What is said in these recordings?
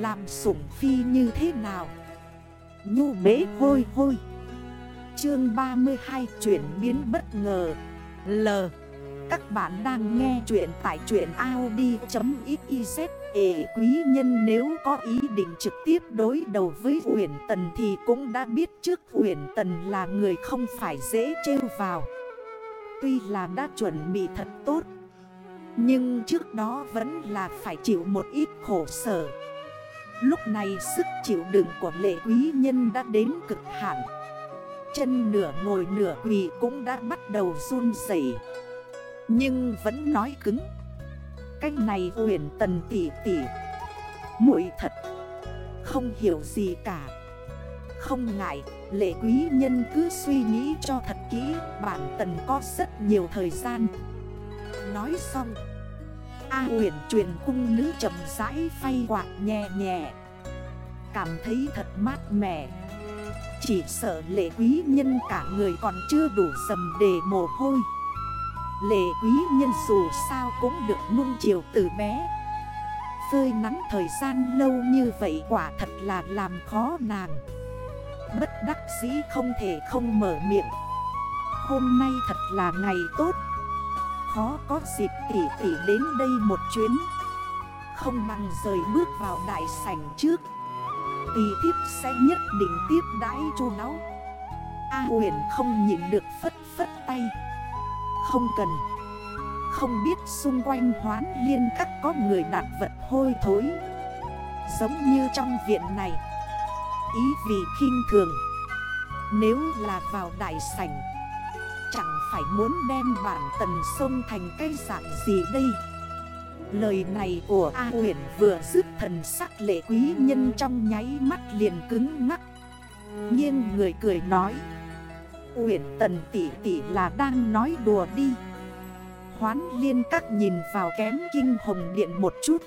Làm sủng phi như thế nào? Nhu bế hôi hôi. Chương 32 chuyển biến bất ngờ. L. Các bạn đang nghe chuyện tại chuyện Audi.xyz Ê, quý nhân nếu có ý định trực tiếp đối đầu với Uyển Tần Thì cũng đã biết trước Uyển Tần là người không phải dễ trêu vào. Tuy là đã chuẩn bị thật tốt, Nhưng trước đó vẫn là phải chịu một ít khổ sở. Lúc này sức chịu đựng của lệ quý nhân đã đến cực hạn. Chân nửa ngồi nửa quỳ cũng đã bắt đầu run rẩy. Nhưng vẫn nói cứng. Cách này huyền tần tỉ tỉ muội thật. Không hiểu gì cả. Không ngại, Lệ quý nhân cứ suy nghĩ cho thật kỹ, Bản tần có rất nhiều thời gian. Nói xong A huyền truyền cung nữ chậm rãi phay quạt nhẹ nhẹ. Cảm thấy thật mát mẻ. Chỉ sợ lệ quý nhân cả người còn chưa đủ sầm để mồ hôi. Lệ quý nhân dù sao cũng được nuông chiều từ bé. Phơi nắng thời gian lâu như vậy quả thật là làm khó nàng. Bất đắc dĩ không thể không mở miệng. Hôm nay thật là ngày tốt. Khó có dịp tỉ tỉ đến đây một chuyến. Không bằng rời bước vào đại sảnh trước. Tì thiếp sẽ nhất định tiếp đãi chu đáo. A huyền không nhịn được phất phất tay. Không cần. Không biết xung quanh hoán liên các có người đạt vật hôi thối. Giống như trong viện này. Ý vì khinh thường. Nếu là vào đại sảnh Chẳng phải muốn đem bản tần sông thành cây dạng gì đây? Lời này của A huyền vừa dứt thần sắc lệ quý nhân trong nháy mắt liền cứng ngắc. Nhiên người cười nói, Uyển tần tỷ tỷ là đang nói đùa đi. Hoán liên các nhìn vào kém kinh hồng điện một chút.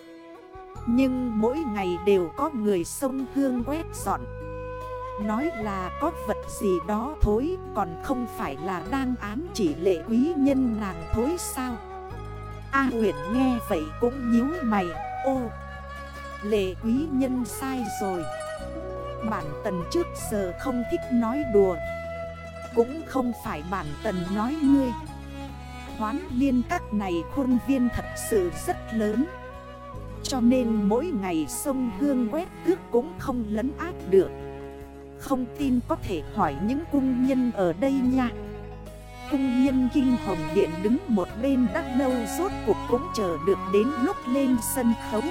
Nhưng mỗi ngày đều có người sông hương quét dọn. Nói là có vật gì đó thối, Còn không phải là đang ám chỉ lệ quý nhân nàng thối sao? A huyện nghe vậy cũng nhíu mày, Ô, Lệ quý nhân sai rồi. Bản tần trước giờ không thích nói đùa, Cũng không phải bản tần nói ngươi. Hoán liên các này khuôn viên thật sự rất lớn, Cho nên mỗi ngày sông hương quét tước cũng không lấn áp được. Không tin có thể hỏi những cung nhân ở đây nha. Cung nhân kinh hồng điện đứng một bên đắc lâu suốt cuộc cũng chờ được đến lúc lên sân khấu.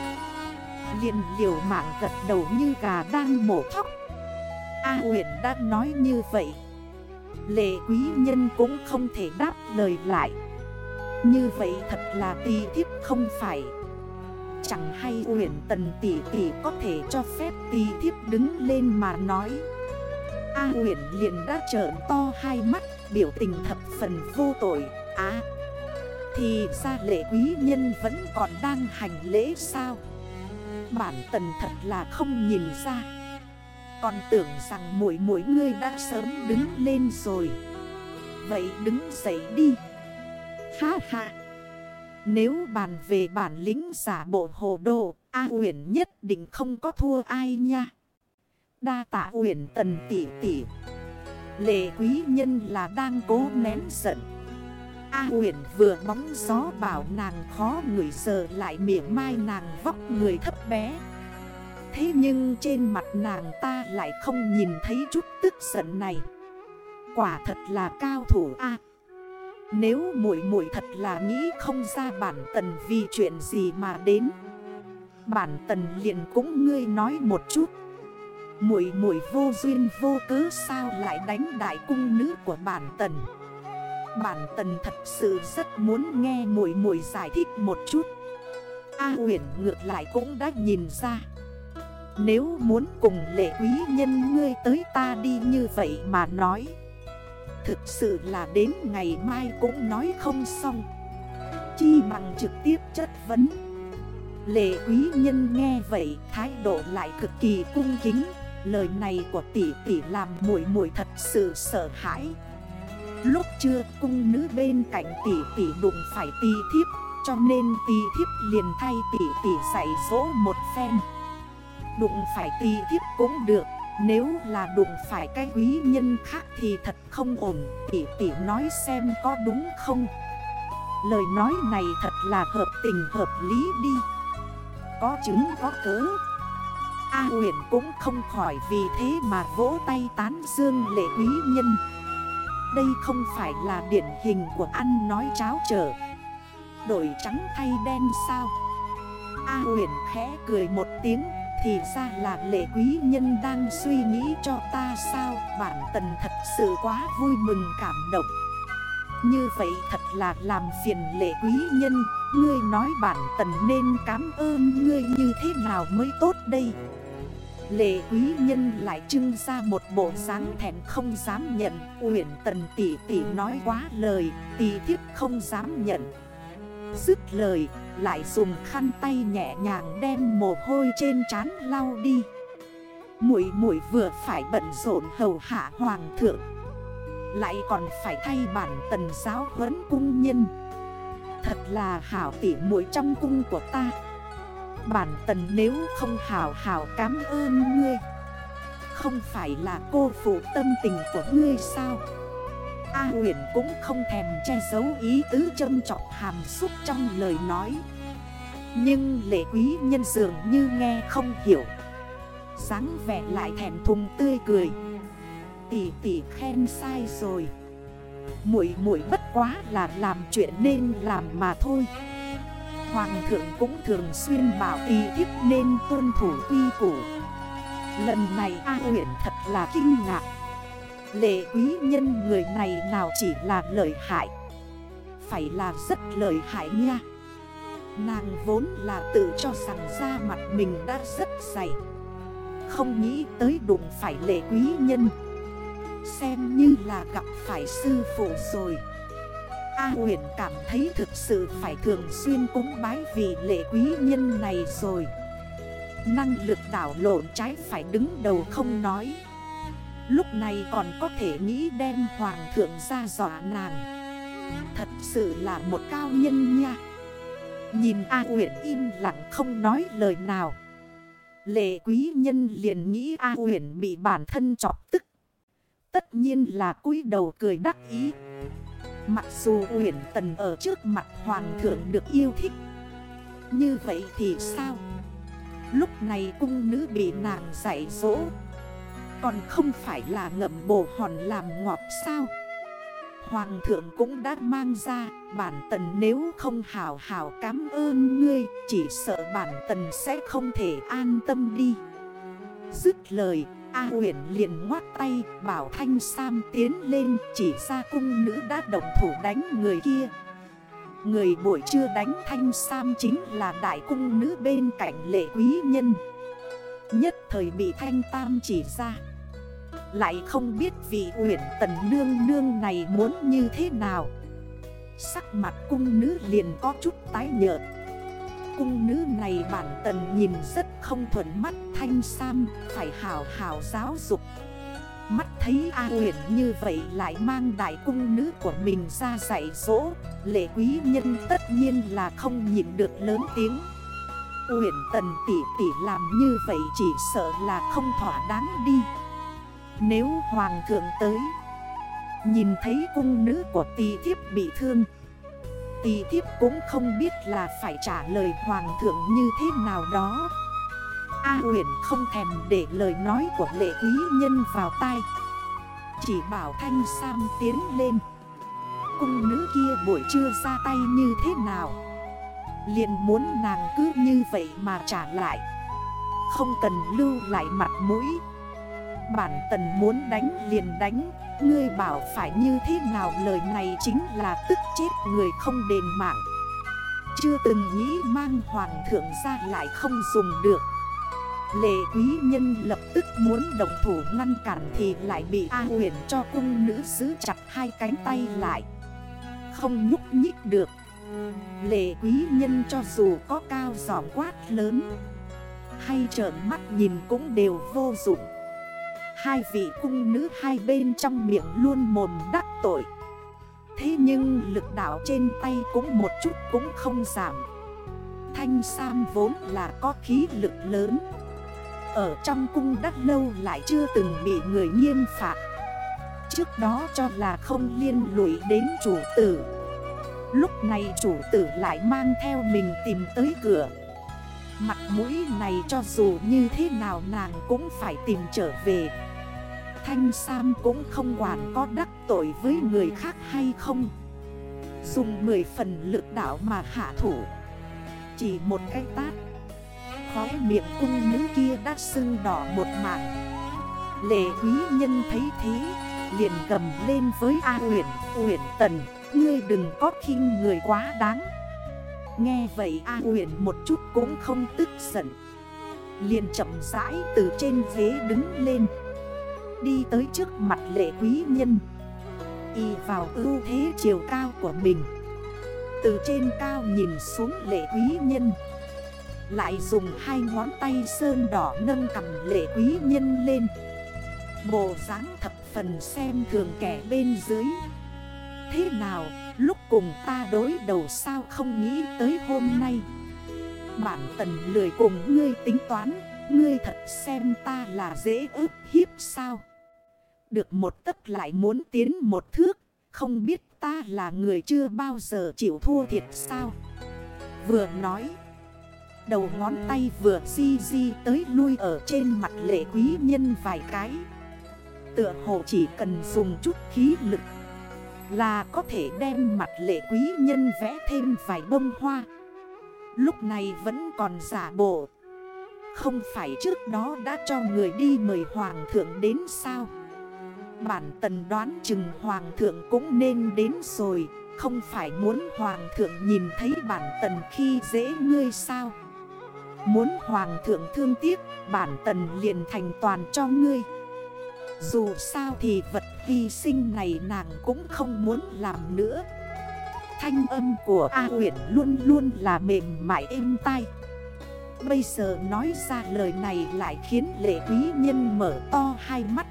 Liền liều mạng gật đầu như gà đang mổ thóc. A huyện đã nói như vậy. Lệ quý nhân cũng không thể đáp lời lại. Như vậy thật là tì thiếp không phải. Chẳng hay huyện tần tỷ tỷ có thể cho phép tì thiếp đứng lên mà nói. A nguyễn liền đã trợn to hai mắt, Biểu tình thập phần vô tội. Á Thì ra lệ quý nhân vẫn còn đang hành lễ sao? Bản tần thật là không nhìn ra. Còn tưởng rằng mỗi mỗi người đã sớm đứng lên rồi. Vậy đứng dậy đi. Ha ha. Nếu bàn về bản lĩnh giả bộ hồ đồ, A nguyễn nhất định không có thua ai nha. Đa tạ Uyển tần tỷ tỷ. Lệ quý nhân là đang cố nén giận. A huyền vừa bóng gió bảo nàng khó người sợ lại mỉa mai nàng vóc người thấp bé. Thế nhưng trên mặt nàng ta lại không nhìn thấy chút tức giận này. Quả thật là cao thủ A. Nếu muội muội thật là nghĩ không ra bản tần vì chuyện gì mà đến, Bản tần liền cũng ngươi nói một chút. Muội muội vô duyên vô cớ sao lại đánh đại cung nữ của bản tần? Bản tần thật sự rất muốn nghe muội muội giải thích một chút. A uyển ngược lại cũng đã nhìn ra. Nếu muốn cùng lệ quý nhân ngươi tới ta đi như vậy mà nói, Thực sự là đến ngày mai cũng nói không xong. Chi bằng trực tiếp chất vấn. Lệ quý nhân nghe vậy, thái độ lại cực kỳ cung kính. Lời này của tỷ tỷ làm muội muội thật sự sợ hãi. Lúc chưa cung nữ bên cạnh tỷ tỷ đụng phải tỷ thiếp, Cho nên tỷ thiếp liền thay tỷ tỷ dạy dỗ một phen. Đụng phải tỷ thiếp cũng được, Nếu là đụng phải cái quý nhân khác thì thật không ổn, Tỷ tỷ nói xem có đúng không? Lời nói này thật là hợp tình hợp lý đi. Có chứng có cớ. A huyền cũng không khỏi vì thế mà vỗ tay tán dương lệ quý nhân. Đây không phải là điển hình của ăn nói cháo trở. Đổi trắng thay đen sao? A huyền khẽ cười một tiếng, Thì ra là lệ quý nhân đang suy nghĩ cho ta sao? Bản tần thật sự quá vui mừng cảm động. Như vậy thật là làm phiền lệ quý nhân. Ngươi nói bản tần nên cảm ơn ngươi như thế nào mới tốt đây? Lệ quý nhân lại trưng ra một bộ dáng thẹn không dám nhận. Uyển tần tỷ tỷ nói quá lời Tỷ thiếp không dám nhận. Dứt lời, lại dùng khăn tay nhẹ nhàng đem mồ hôi trên trán lau đi. Mũi mũi vừa phải bận rộn hầu hạ hoàng thượng, Lại còn phải thay bản tần giáo huấn cung nhân. Thật là hảo tỉ mũi trong cung của ta. Bản tần nếu không hảo hảo cảm ơn ngươi. Không phải là cô phụ tâm tình của ngươi sao? A huyền cũng không thèm che giấu ý tứ châm trọc hàm xúc trong lời nói. Nhưng lệ quý nhân dường như nghe không hiểu. sáng vẻ lại thèm thùng tươi cười. Tỷ tỷ khen sai rồi. Muội muội bất quá là làm chuyện nên làm mà thôi. Hoàng thượng cũng thường xuyên bảo tỷ thiếp nên tuân thủ quy củ. Lần này A huyện thật là kinh ngạc. Lệ quý nhân người này nào chỉ là lợi hại? Phải là rất lợi hại nha. Nàng vốn là tự cho rằng da mặt mình đã rất dày. Không nghĩ tới đụng phải lệ quý nhân. Xem như là gặp phải sư phụ rồi. A huyền cảm thấy thực sự phải thường xuyên cúng bái vì lệ quý nhân này rồi. Năng lực đảo lộn trái phải đứng đầu không nói. Lúc này còn có thể nghĩ đem hoàng thượng ra dọa nàng. Thật sự là một cao nhân nha. Nhìn A Uyển im lặng không nói lời nào. Lệ quý nhân liền nghĩ A Uyển bị bản thân chọc tức. Tất nhiên là cúi đầu cười đắc ý. Mặc dù Uyển Tần ở trước mặt Hoàng thượng được yêu thích, Như vậy thì sao? Lúc này cung nữ bị nàng dạy dỗ, Còn không phải là ngậm bồ hòn làm ngọt sao? Hoàng thượng cũng đã mang ra, Bản tần nếu không hào hào cảm ơn ngươi, Chỉ sợ bản tần sẽ không thể an tâm đi. Dứt lời A huyền liền ngoát tay, bảo Thanh Sam tiến lên, chỉ ra cung nữ đã đồng thủ đánh người kia. Người buổi trưa đánh Thanh Sam chính là đại cung nữ bên cạnh lệ quý nhân. Nhất thời bị Thanh Tam chỉ ra. Lại không biết vị uyển tần nương nương này muốn như thế nào. Sắc mặt cung nữ liền có chút tái nhợt. Cung nữ này bản tần nhìn rất không thuận mắt thanh sam, Phải hào hào giáo dục. Mắt thấy A huyền như vậy lại mang đại cung nữ của mình ra dạy dỗ. Lệ quý nhân tất nhiên là không nhìn được lớn tiếng. Huyền tần tỷ tỷ làm như vậy chỉ sợ là không thỏa đáng đi. Nếu hoàng thượng tới, Nhìn thấy cung nữ của tỷ thiếp bị thương tỷ thiếp cũng không biết là phải trả lời hoàng thượng như thế nào đó. A huyền không thèm để lời nói của lệ quý nhân vào tai. Chỉ bảo Thanh Sam tiến lên. Cung nữ kia buổi trưa ra tay như thế nào? Liền muốn nàng cứ như vậy mà trả lại. Không cần lưu lại mặt mũi. Bản tần muốn đánh liền đánh. Ngươi bảo phải như thế nào? Lời này chính là tức chết người không đền mạng. Chưa từng nghĩ mang hoàng thượng ra lại không dùng được. Lệ quý nhân lập tức muốn đồng thủ ngăn cản thì lại bị A huyền cho cung nữ giữ chặt hai cánh tay lại. Không nhúc nhích được. Lệ quý nhân cho dù có cao giỏm quát lớn, Hay trợn mắt nhìn cũng đều vô dụng. Hai vị cung nữ hai bên trong miệng luôn mồm đắc tội. Thế nhưng lực đảo trên tay cũng một chút cũng không giảm. Thanh Sam vốn là có khí lực lớn ở trong cung đắc lâu lại chưa từng bị người nghiêm phạt. Trước đó cho là không liên lụy đến chủ tử. Lúc này chủ tử lại mang theo mình tìm tới cửa. Mặt mũi này cho dù như thế nào nàng cũng phải tìm trở về. Thanh Sam cũng không quản có đắc tội với người khác hay không. Dùng 10 phần lực đảo mà hạ thủ. Chỉ một cái tát. Khói miệng cung nữ kia đã sưng đỏ một mảng. Lệ quý nhân thấy thế, Liền cầm lên với A Uyển Uyển Tần, Ngươi đừng có khinh người quá đáng. Nghe vậy A Uyển một chút cũng không tức giận. Liền chậm rãi từ trên ghế đứng lên. Đi tới trước mặt lệ quý nhân. Y vào ưu thế chiều cao của mình. Từ trên cao nhìn xuống lệ quý nhân. Lại dùng hai ngón tay sơn đỏ nâng cầm lệ quý nhân lên. Bộ dáng thập phần xem thường kẻ bên dưới. Thế nào, lúc cùng ta đối đầu sao không nghĩ tới hôm nay? Bản tần lười cùng ngươi tính toán, Ngươi thật xem ta là dễ ức hiếp sao? Được một tấc lại muốn tiến một thước, Không biết ta là người chưa bao giờ chịu thua thiệt sao? Vừa nói Đầu ngón tay vừa di di tới lui ở trên mặt lệ quý nhân vài cái. Tựa hồ chỉ cần dùng chút khí lực Là có thể đem mặt lệ quý nhân vẽ thêm vài bông hoa. Lúc này vẫn còn giả bộ. Không phải trước đó đã cho người đi mời hoàng thượng đến sao? Bản tần đoán chừng hoàng thượng cũng nên đến rồi, Không phải muốn hoàng thượng nhìn thấy bản tần khi dễ ngươi sao? Muốn hoàng thượng thương tiếc, bản tần liền thành toàn cho ngươi. Dù sao thì vật hy sinh này nàng cũng không muốn làm nữa. Thanh âm của A Uyển luôn luôn là mềm mại êm tai. Bây giờ nói ra lời này lại khiến lệ quý nhân mở to hai mắt.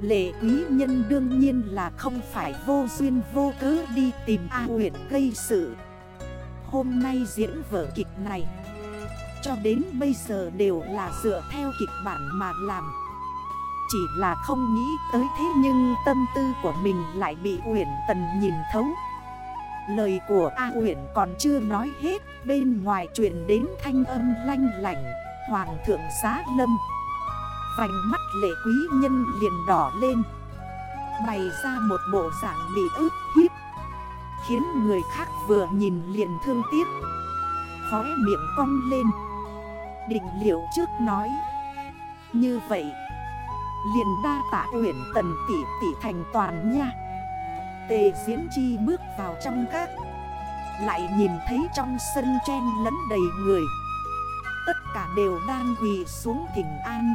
Lệ quý nhân đương nhiên là không phải vô duyên vô cớ đi tìm A Uyển gây sự. Hôm nay diễn vở kịch này cho đến bây giờ đều là dựa theo kịch bản mà làm. Chỉ là không nghĩ tới thế nhưng tâm tư của mình lại bị Uyển Tần nhìn thấu. Lời của A Uyển còn chưa nói hết, Bên ngoài truyền đến thanh âm lanh lạnh Hoàng thượng xá lâm. Vành mắt lệ quý nhân liền đỏ lên. Bày ra một bộ dạng bị ướt hiếp, Khiến người khác vừa nhìn liền thương tiếc. Khóe miệng cong lên. Định liệu trước nói. Như vậy, liền đa tạ uyển tần tỷ tỷ thành toàn nha. Tề diễn chi bước vào trong các, Lại nhìn thấy trong sân chen lẫn đầy người. Tất cả đều đang quỳ xuống thỉnh an.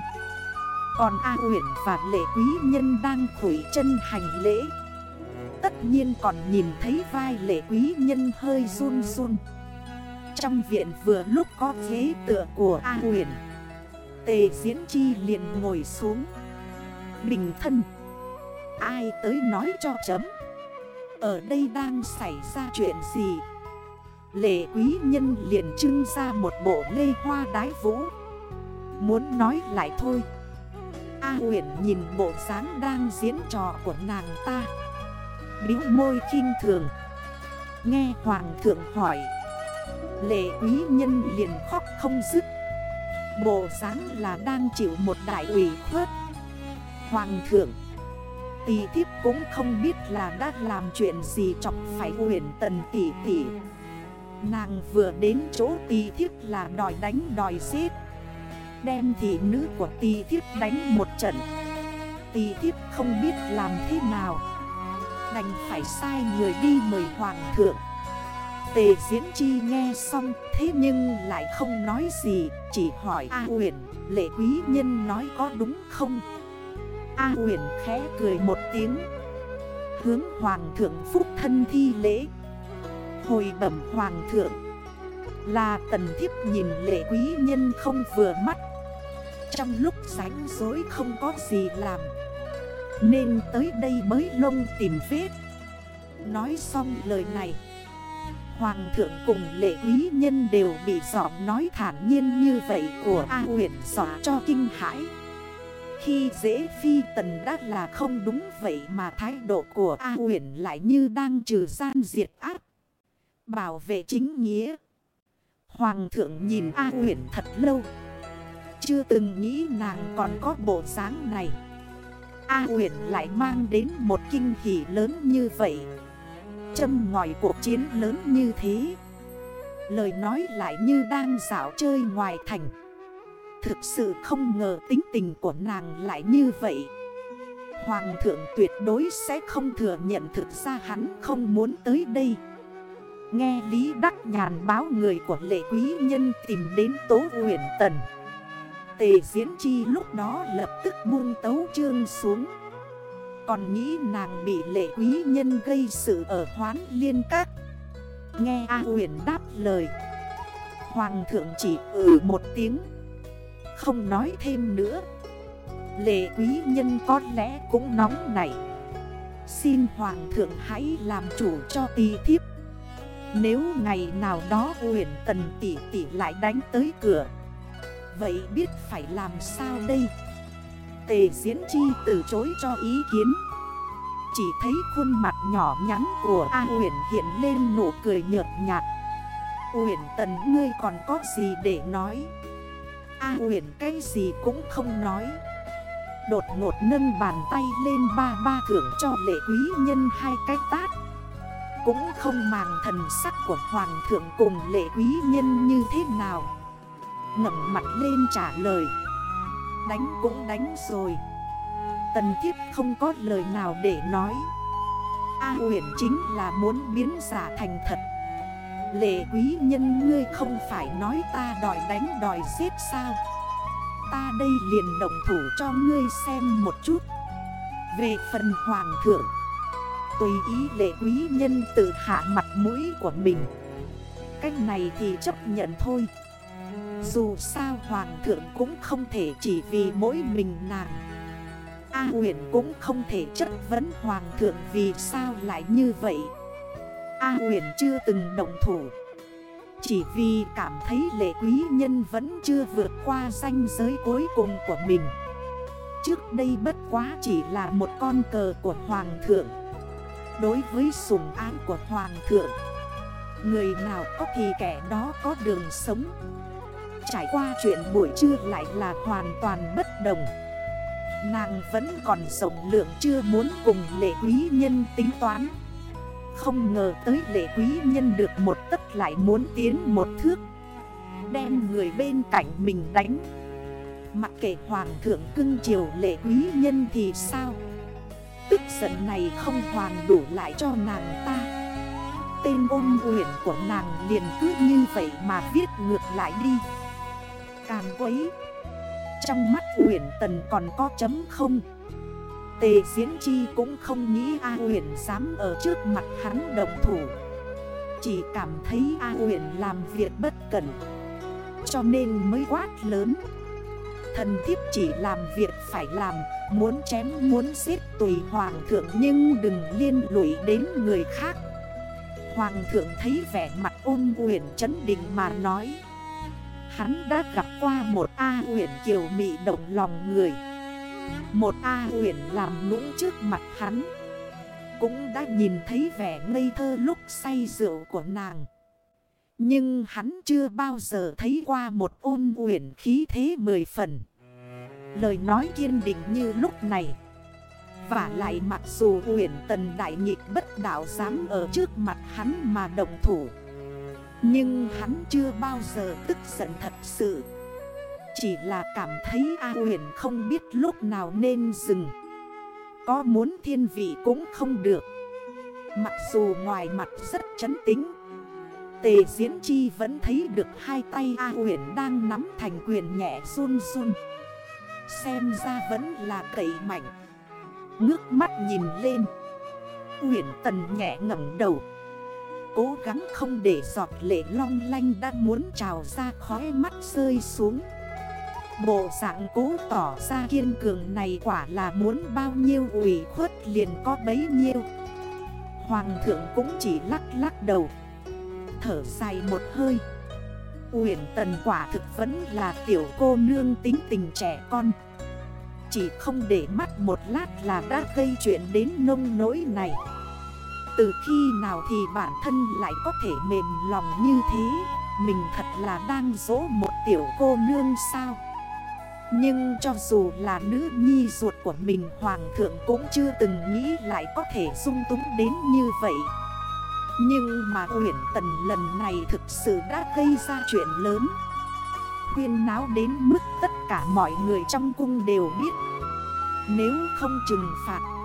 Còn A Uyển và Lệ Quý Nhân đang khủy chân hành lễ. Tất nhiên còn nhìn thấy vai Lệ Quý Nhân hơi run run. Trong viện vừa lúc có ghế tựa của A Uyển Tề diễn chi liền ngồi xuống. Bình thân. Ai tới nói cho chấm? Ở đây đang xảy ra chuyện gì? Lệ quý nhân liền trưng ra một bộ lê hoa đái vũ. Muốn nói lại thôi. A huyển nhìn bộ dáng đang diễn trò của nàng ta. Biếu môi kinh thường. Nghe hoàng thượng hỏi. Lệ quý nhân liền khóc không dứt. Bộ dáng là đang chịu một đại ủy khuất. Hoàng thượng, Tỷ thiếp cũng không biết là đã làm chuyện gì chọc phải huyền tần tỷ tỷ. Nàng vừa đến chỗ tỷ thiếp là đòi đánh đòi xếp Đem thị nữ của tỷ thiếp đánh một trận. Tỷ thiếp không biết làm thế nào. Đành phải sai người đi mời hoàng thượng. Tề diễn chi nghe xong, thế nhưng lại không nói gì, Chỉ hỏi A huyền lệ quý nhân nói có đúng không? A huyền khẽ cười một tiếng, Hướng hoàng thượng phúc thân thi lễ. Hồi bẩm hoàng thượng, Là tần thiếp nhìn lệ quý nhân không vừa mắt. Trong lúc rảnh dối không có gì làm, Nên tới đây mới lông tìm vết. Nói xong lời này Hoàng thượng cùng lệ quý nhân đều bị giọng nói thản nhiên như vậy của A huyện dọa cho kinh hãi. Khi dễ phi tần đã là không đúng vậy mà thái độ của A huyện lại như đang trừ gian diệt ác. Bảo vệ chính nghĩa. Hoàng thượng nhìn A huyện thật lâu. Chưa từng nghĩ nàng còn có bộ dáng này. A huyện lại mang đến một kinh hỷ lớn như vậy. Châm ngòi cuộc chiến lớn như thế. Lời nói lại như đang dạo chơi ngoài thành. Thực sự không ngờ tính tình của nàng lại như vậy. Hoàng thượng tuyệt đối sẽ không thừa nhận thực ra hắn không muốn tới đây. Nghe Lý Đắc Nhàn báo người của lệ quý nhân tìm đến Tố huyền Tần. Tề Diễn Chi lúc đó lập tức buông tấu trương xuống. Còn nghĩ nàng bị lệ quý nhân gây sự ở hoán liên các. Nghe A huyền đáp lời. Hoàng thượng chỉ ừ một tiếng. Không nói thêm nữa. Lệ quý nhân có lẽ cũng nóng nảy. Xin Hoàng thượng hãy làm chủ cho tí thiếp. Nếu ngày nào đó huyền tần tỷ tỷ lại đánh tới cửa. Vậy biết phải làm sao đây? Tề diễn chi từ chối cho ý kiến. Chỉ thấy khuôn mặt nhỏ nhắn của A Uyển hiện lên nụ cười nhợt nhạt. Uyển tần, ngươi còn có gì để nói? A Uyển, cái gì cũng không nói. Đột ngột nâng bàn tay lên ba ba thưởng cho lệ quý nhân hai cái tát. Cũng không màng thần sắc của hoàng thượng cùng lệ quý nhân như thế nào. Ngẩng mặt lên trả lời. Đánh cũng đánh rồi. Tần thiếp không có lời nào để nói. A huyền chính là muốn biến giả thành thật. Lệ quý nhân ngươi không phải nói ta đòi đánh đòi giết sao? Ta đây liền động thủ cho ngươi xem một chút. Về phần hoàng thượng, Tùy ý lệ quý nhân tự hạ mặt mũi của mình. Cách này thì chấp nhận thôi dù sao hoàng thượng cũng không thể chỉ vì mỗi mình nàng. A huyện cũng không thể chất vấn hoàng thượng vì sao lại như vậy. A huyện chưa từng động thủ. Chỉ vì cảm thấy lệ quý nhân vẫn chưa vượt qua ranh giới cuối cùng của mình. Trước đây bất quá chỉ là một con cờ của hoàng thượng. Đối với sùng án của hoàng thượng, Người nào có thì kẻ đó có đường sống. Trải qua chuyện buổi trưa lại là hoàn toàn bất đồng. Nàng vẫn còn rộng lượng chưa muốn cùng lệ quý nhân tính toán. Không ngờ tới lệ quý nhân được một tất lại muốn tiến một thước, Đem người bên cạnh mình đánh. Mặc kệ hoàng thượng cưng chiều lệ quý nhân thì sao? Tức giận này không hoàn đủ lại cho nàng ta. Tên ôn huyền của nàng liền cứ như vậy mà viết ngược lại đi càn quấy. Trong mắt Uyển Tần còn có chấm không? Tề Diễn Chi cũng không nghĩ A Uyển dám ở trước mặt hắn đồng thủ. Chỉ cảm thấy A Uyển làm việc bất cẩn. Cho nên mới quát lớn. Thần thiếp chỉ làm việc phải làm, Muốn chém, muốn giết tùy hoàng thượng Nhưng đừng liên lụy đến người khác. Hoàng thượng thấy vẻ mặt ôn quyền chấn định mà nói. Hắn đã gặp qua một A huyền kiều mị động lòng người. Một A huyền làm nũng trước mặt hắn. Cũng đã nhìn thấy vẻ ngây thơ lúc say rượu của nàng. Nhưng hắn chưa bao giờ thấy qua một ôn huyền khí thế mười phần. Lời nói kiên định như lúc này. Và lại mặc dù huyền tần đại nghịch bất đảo dám ở trước mặt hắn mà động thủ nhưng hắn chưa bao giờ tức giận thật sự. Chỉ là cảm thấy A huyền không biết lúc nào nên dừng. Có muốn thiên vị cũng không được. Mặc dù ngoài mặt rất chấn tính Tề Diễn Chi vẫn thấy được hai tay A huyền đang nắm thành quyền nhẹ run run. Xem ra vẫn là cậy mạnh. Ngước mắt nhìn lên. Huyền Tần nhẹ ngẩng đầu cố gắng không để giọt lệ long lanh đang muốn trào ra khói mắt rơi xuống. Bộ dạng cố tỏ ra kiên cường này quả là muốn bao nhiêu ủy khuất liền có bấy nhiêu. Hoàng thượng cũng chỉ lắc lắc đầu, thở dài một hơi. Uyển tần quả thực vẫn là tiểu cô nương tính tình trẻ con. Chỉ không để mắt một lát là đã gây chuyện đến nông nỗi này. Từ khi nào thì bản thân lại có thể mềm lòng như thế? Mình thật là đang dỗ một tiểu cô nương sao? Nhưng cho dù là nữ nhi ruột của mình, Hoàng thượng cũng chưa từng nghĩ lại có thể dung túng đến như vậy. Nhưng mà Uyển Tần lần này thực sự đã gây ra chuyện lớn. Huyên náo đến mức tất cả mọi người trong cung đều biết. Nếu không trừng phạt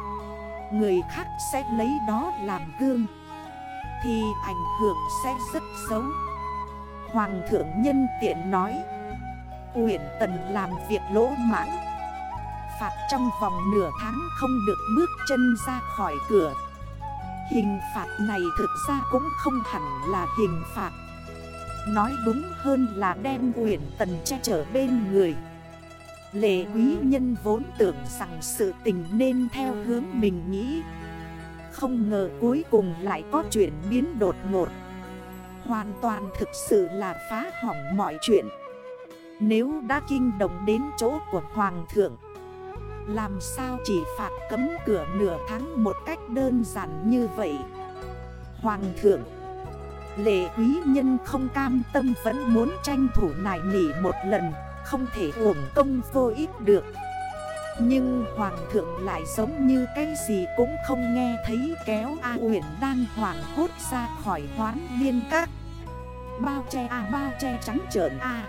Người khác sẽ lấy đó làm gương, Thì ảnh hưởng sẽ rất xấu. Hoàng thượng nhân tiện nói, Uyển Tần làm việc lỗ mãn Phạt trong vòng nửa tháng không được bước chân ra khỏi cửa. Hình phạt này thực ra cũng không hẳn là hình phạt. Nói đúng hơn là đem Uyển Tần che chở bên người. Lệ quý nhân vốn tưởng rằng sự tình nên theo hướng mình nghĩ. Không ngờ cuối cùng lại có chuyện biến đột ngột. Hoàn toàn thực sự là phá hỏng mọi chuyện. Nếu đã kinh động đến chỗ của Hoàng thượng, làm sao chỉ phạt cấm cửa nửa tháng một cách đơn giản như vậy? Hoàng thượng, Lệ quý nhân không cam tâm vẫn muốn tranh thủ nải nỉ một lần. Không thể uổng công vô ích được. Nhưng hoàng thượng lại giống như cái gì cũng không nghe thấy kéo A Uyển đang hoàng hốt ra khỏi hoán liên các. Bao che A, bao che trắng trợn A.